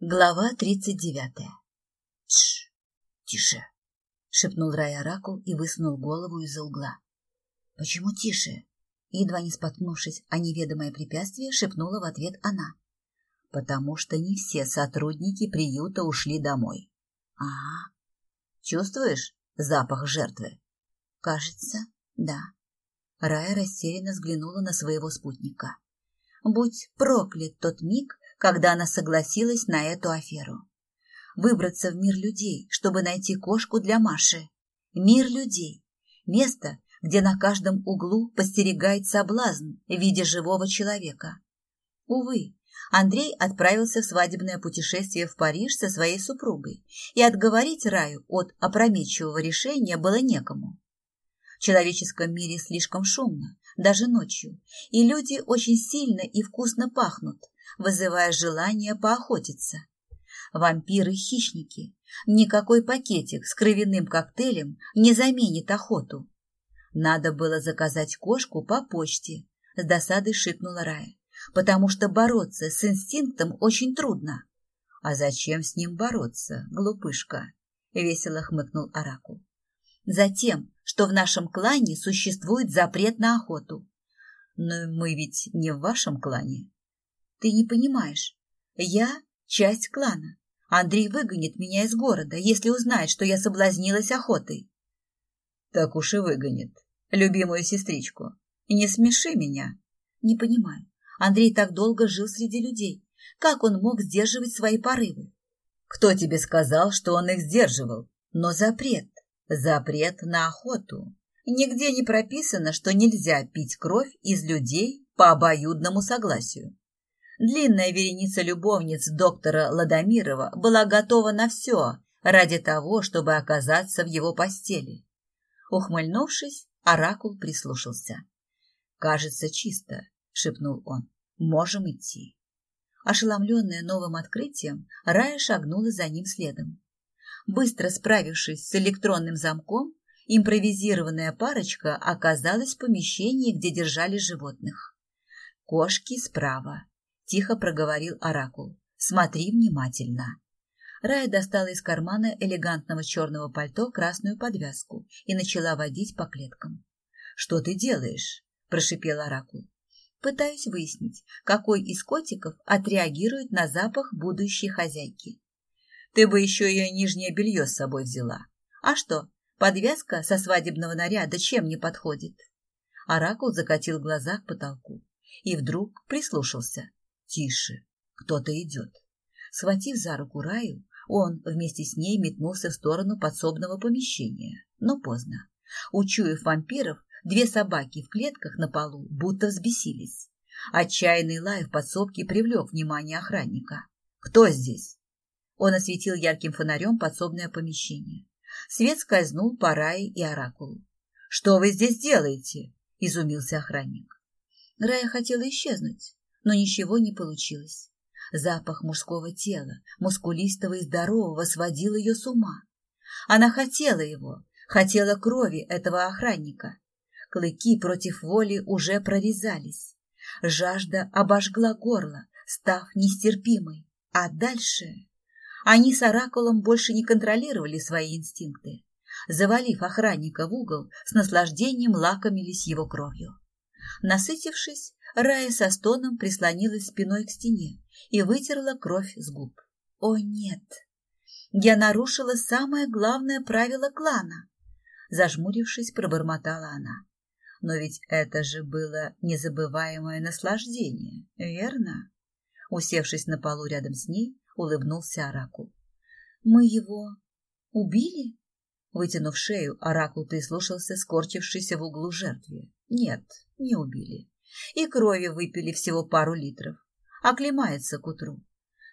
Глава тридцать девятая. Тш, тише, шепнул Рай Оракул и высунул голову из-за угла. Почему тише? Едва не споткнувшись о неведомое препятствие, шепнула в ответ она. Потому что не все сотрудники приюта ушли домой. А, чувствуешь запах жертвы? Кажется, да. Рая растерянно взглянула на своего спутника. Будь проклят тот миг, когда она согласилась на эту аферу. Выбраться в мир людей, чтобы найти кошку для Маши. Мир людей. Место, где на каждом углу постерегает соблазн в виде живого человека. Увы, Андрей отправился в свадебное путешествие в Париж со своей супругой, и отговорить Раю от опрометчивого решения было некому. В человеческом мире слишком шумно, даже ночью, и люди очень сильно и вкусно пахнут, вызывая желание поохотиться. Вампиры-хищники. Никакой пакетик с кровяным коктейлем не заменит охоту. Надо было заказать кошку по почте, с досадой шикнула Рая, потому что бороться с инстинктом очень трудно. А зачем с ним бороться, глупышка? Весело хмыкнул Оракул. Затем, что в нашем клане существует запрет на охоту. Но мы ведь не в вашем клане. Ты не понимаешь. Я часть клана. Андрей выгонит меня из города, если узнает, что я соблазнилась охотой. Так уж и выгонит. Любимую сестричку. Не смеши меня. Не понимаю. Андрей так долго жил среди людей. Как он мог сдерживать свои порывы? Кто тебе сказал, что он их сдерживал? Но запрет. Запрет на охоту. Нигде не прописано, что нельзя пить кровь из людей по обоюдному согласию. Длинная вереница любовниц доктора Ладомирова была готова на все ради того, чтобы оказаться в его постели. Ухмыльнувшись, Оракул прислушался. «Кажется, чисто», — шепнул он. «Можем идти». Ошеломленная новым открытием, Рая шагнула за ним следом. Быстро справившись с электронным замком, импровизированная парочка оказалась в помещении, где держали животных. Кошки справа, тихо проговорил Оракул. Смотри внимательно. Рая достала из кармана элегантного черного пальто красную подвязку и начала водить по клеткам. «Что ты делаешь?» – прошипел Оракул. «Пытаюсь выяснить, какой из котиков отреагирует на запах будущей хозяйки. Ты бы еще ее нижнее белье с собой взяла. А что, подвязка со свадебного наряда чем не подходит?» Оракул закатил глаза к потолку и вдруг прислушался. Тише, кто-то идет. Схватив за руку Раю, он вместе с ней метнулся в сторону подсобного помещения, но поздно. Учуяв вампиров, две собаки в клетках на полу будто взбесились. Отчаянный лай в подсобке привлек внимание охранника. «Кто здесь?» Он осветил ярким фонарем подсобное помещение. Свет скользнул по Рае и Оракулу. «Что вы здесь делаете?» – изумился охранник. Рая хотела исчезнуть, но ничего не получилось. Запах мужского тела, мускулистого и здорового, сводил ее с ума. Она хотела его, хотела крови этого охранника. Клыки против воли уже прорезались. Жажда обожгла горло, став нестерпимой. А дальше... Они с Оракулом больше не контролировали свои инстинкты. Завалив охранника в угол, с наслаждением лакомились его кровью. Насытившись, Рая со стоном прислонилась спиной к стене и вытерла кровь с губ. О нет! Я нарушила самое главное правило клана. Зажмурившись, пробормотала она. Но ведь это же было незабываемое наслаждение, верно? Усевшись на полу рядом с ней, улыбнулся Оракул. Мы его убили? Вытянув шею, Оракул прислушался, скорчившийся в углу жертве. Нет, не убили и крови выпили всего пару литров. Оклемается к утру.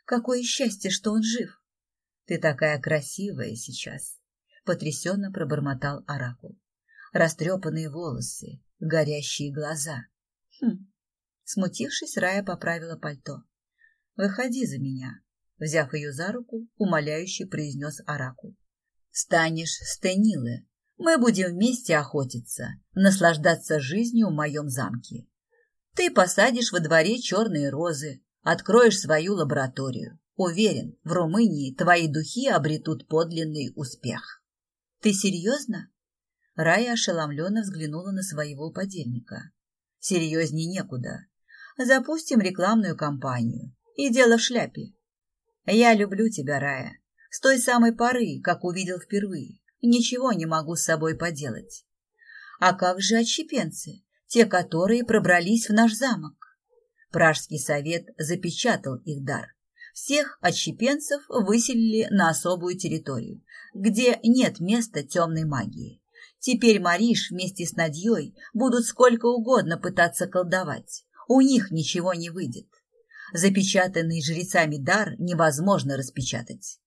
Какое счастье, что он жив! Ты такая красивая сейчас, — потрясенно пробормотал Оракул. Растрепанные волосы, горящие глаза. Хм. Смутившись, Рая поправила пальто. «Выходи за меня», — взяв ее за руку, умоляюще произнес Оракул. «Станешь Стенилы. Мы будем вместе охотиться, наслаждаться жизнью в моем замке. Ты посадишь во дворе черные розы, откроешь свою лабораторию. Уверен, в Румынии твои духи обретут подлинный успех. Ты серьезно? Рая ошеломленно взглянула на своего подельника. Серьезней некуда. Запустим рекламную кампанию. И дело в шляпе. Я люблю тебя, Рая. С той самой поры, как увидел впервые. Ничего не могу с собой поделать. А как же отщепенцы, те, которые пробрались в наш замок? Пражский совет запечатал их дар. Всех отщепенцев выселили на особую территорию, где нет места темной магии. Теперь Мариш вместе с Надьей будут сколько угодно пытаться колдовать. У них ничего не выйдет. Запечатанный жрецами дар невозможно распечатать.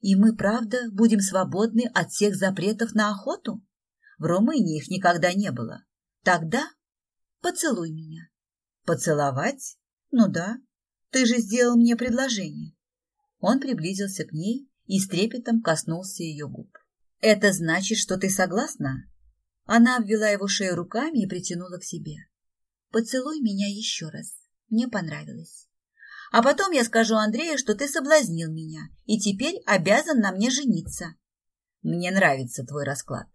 И мы, правда, будем свободны от всех запретов на охоту? В Румынии их никогда не было. Тогда поцелуй меня. Поцеловать? Ну да, ты же сделал мне предложение. Он приблизился к ней и с трепетом коснулся ее губ. Это значит, что ты согласна? Она обвела его шею руками и притянула к себе. Поцелуй меня еще раз. Мне понравилось. А потом я скажу Андрею, что ты соблазнил меня и теперь обязан на мне жениться. Мне нравится твой расклад.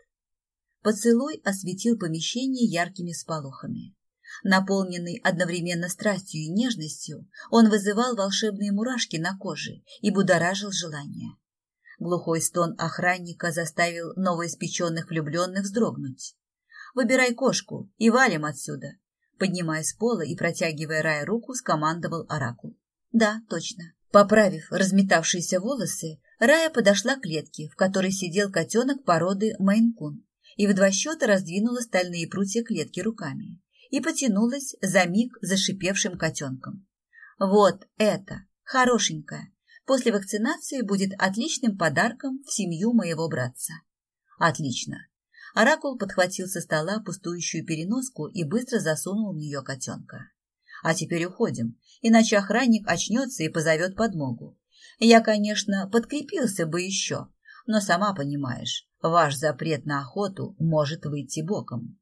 Поцелуй осветил помещение яркими сполохами. Наполненный одновременно страстью и нежностью, он вызывал волшебные мурашки на коже и будоражил желание. Глухой стон охранника заставил новоиспеченных влюбленных вздрогнуть. «Выбирай кошку и валим отсюда!» Поднимая с пола и протягивая Рая руку, скомандовал Оракул. «Да, точно». Поправив разметавшиеся волосы, Рая подошла к клетке, в которой сидел котенок породы Мейнкун, и в два счета раздвинула стальные прутья клетки руками и потянулась за миг зашипевшим котенком. Вот это, хорошенькая, после вакцинации будет отличным подарком в семью моего братца. Отлично. Оракул подхватил со стола пустующую переноску и быстро засунул в нее котенка. А теперь уходим, иначе охранник очнется и позовет подмогу. Я, конечно, подкрепился бы еще, но сама понимаешь, ваш запрет на охоту может выйти боком.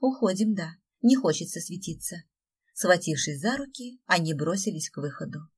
Уходим, да. Не хочется светиться. Схватившись за руки, они бросились к выходу.